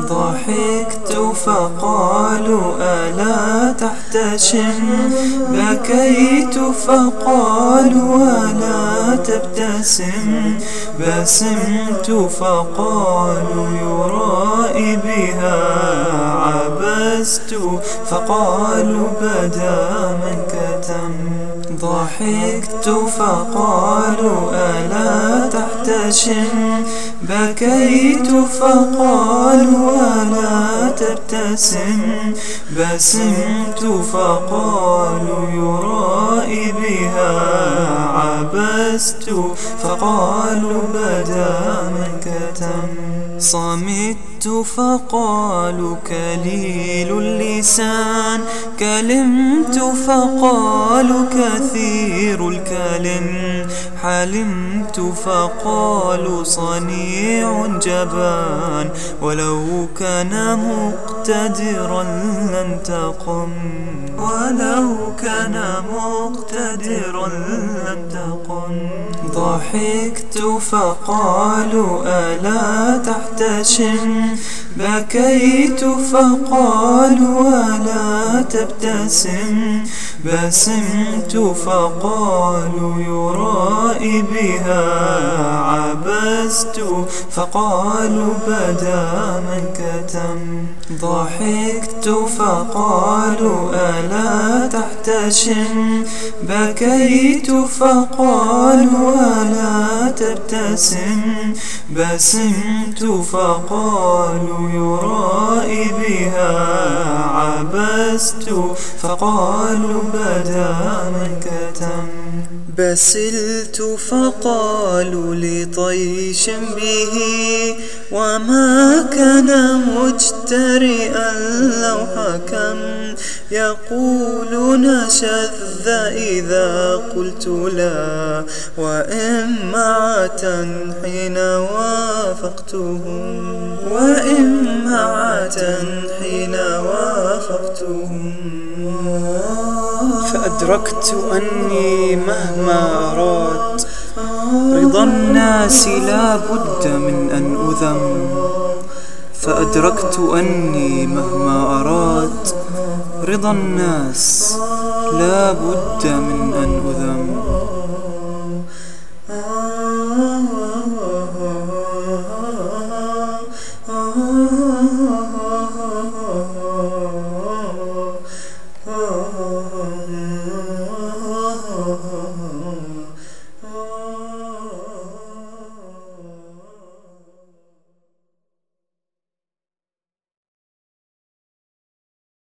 ضحكت فقالوا ألا تحتشم بكيت فقالوا ألا تبتسم؟ بسمت فقالوا يرائي بها عبست فقالوا بدا من كتم ضحكت فقالوا ألا تحتشم. بكيت فقالوا ولا تبتسم. بسمت فقالوا يرائي بها. عبست فقالوا بدا من كتم صمت فقالوا كليل اللسان. كلمت فقالوا كثير الكلم. حلمت فقالوا صنيع جبان ولو كان مقتدرا لن تقم ولو كان مقتدرا لن تقم ضحكت فقالوا ألا تحتشم؟ بكيت فقالوا ولا تبتسم؟ بسمت فقالوا يرائي بها عبست؟ فقالوا بدا من كتم. ضحكت فقالوا ألا تحتشم؟ بكيت فقالوا ولا تبتسم بسمت فقالوا يرائي بها عبست فقالوا بدا من كتم بسلت فقالوا لطيش به وما كان مجترئا لو حكم يقولون شذ إذا قلت لا وإمعة حين وافقتهم وإمعة حين وافقتهم. فأدركت أني مهما أراد رضا الناس لا بد من أن أذم. فأدركت أني مهما أراد رضا الناس. لا بد من أن أذم.